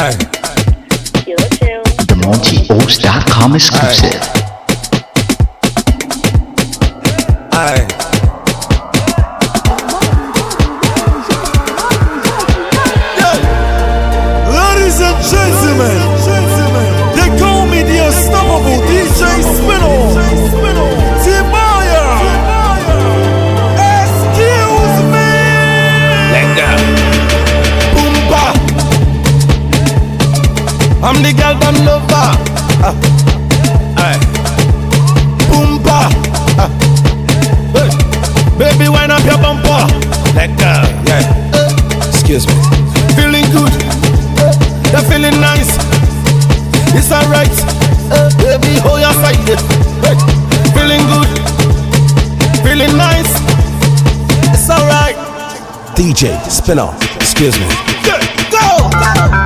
Aye. Killer Chill. The MontyOaks.com exclusive. Aye. I'm the girl them lover. Ah. Aye. Boomba. Ah. Hey. Baby, wind up your bumper. Let go. Yeah. Excuse me. Feeling good. You're feeling nice. It's alright. Baby, hold your side. Hey. Feeling good. Feeling nice. It's alright. DJ, spin off. Excuse me. Go! Spin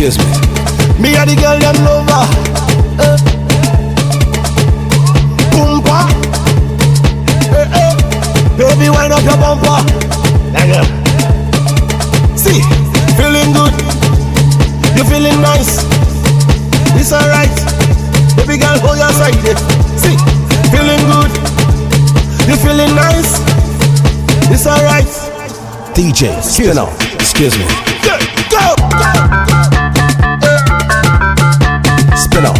Excuse me. Me and the girl them lover. Eh. Boomba. Eh, eh. Baby, wind up your bumper. Like See, feeling good. You feeling nice. It's alright. Baby girl, hold your side. See, feeling good. You feeling nice. It's alright. DJ, spin off. Excuse me. Go! Spin off.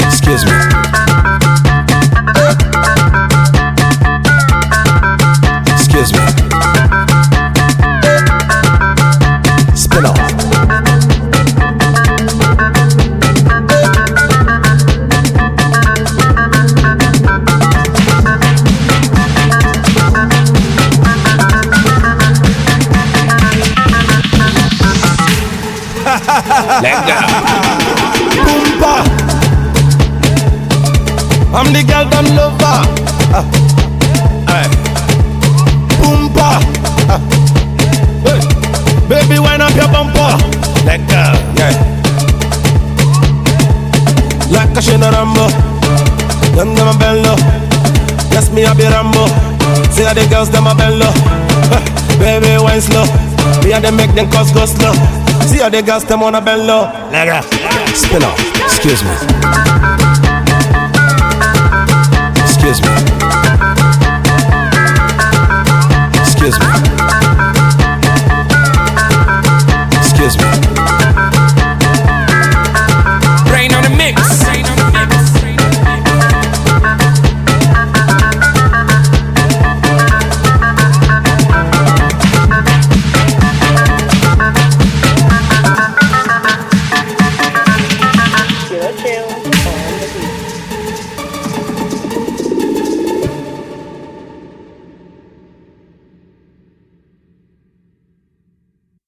Excuse me. Excuse me. Spin off. Let go. I'm the girl them lover. Ah. Aye. Boomba. Ah. Hey. Baby, wind up your bumper. Let go. Yeah. Like a shina rambo. Them them a bello. Yes, me a be rambo. See how the girls them a bello. Baby, wine slow. Me and them make them cause go slow. See how the girls them on a bello. Go. Spin off. Excuse me. Excuse